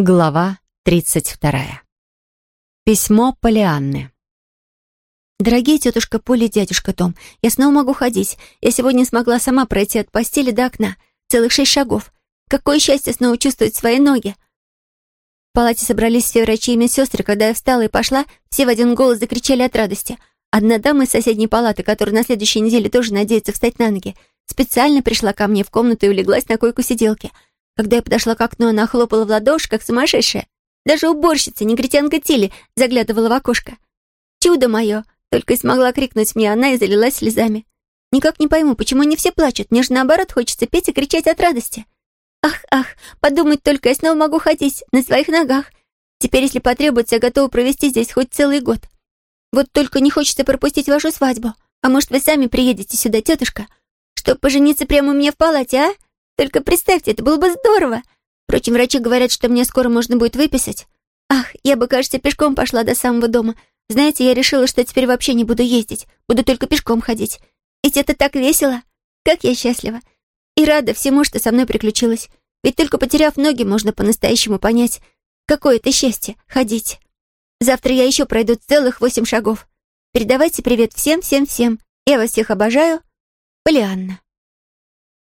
Глава 32. Письмо Полианны. «Дорогие тетушка Поля и дядюшка Том, я снова могу ходить. Я сегодня смогла сама пройти от постели до окна. Целых шесть шагов. Какое счастье снова чувствовать свои ноги!» В палате собрались все врачи и медсестры. Когда я встала и пошла, все в один голос закричали от радости. Одна дама из соседней палаты, которая на следующей неделе тоже надеется встать на ноги, специально пришла ко мне в комнату и улеглась на койку сиделки — когда я подошла к окну, она хлопала в ладоши, как сумасшедшая. Даже уборщица, негритянка Тилли, заглядывала в окошко. «Чудо мое!» — только и смогла крикнуть мне она и залилась слезами. «Никак не пойму, почему не все плачут. Мне же наоборот хочется петь и кричать от радости. Ах, ах, подумать только, я снова могу ходить на своих ногах. Теперь, если потребуется, я готова провести здесь хоть целый год. Вот только не хочется пропустить вашу свадьбу. А может, вы сами приедете сюда, тетушка, чтобы пожениться прямо у меня в палате, а?» Только представьте, это было бы здорово. Впрочем, врачи говорят, что мне скоро можно будет выписать. Ах, я бы, кажется, пешком пошла до самого дома. Знаете, я решила, что теперь вообще не буду ездить. Буду только пешком ходить. Ведь это так весело. Как я счастлива. И рада всему, что со мной приключилось. Ведь только потеряв ноги, можно по-настоящему понять, какое это счастье — ходить. Завтра я еще пройду целых восемь шагов. Передавайте привет всем-всем-всем. Я вас всех обожаю. Полианна.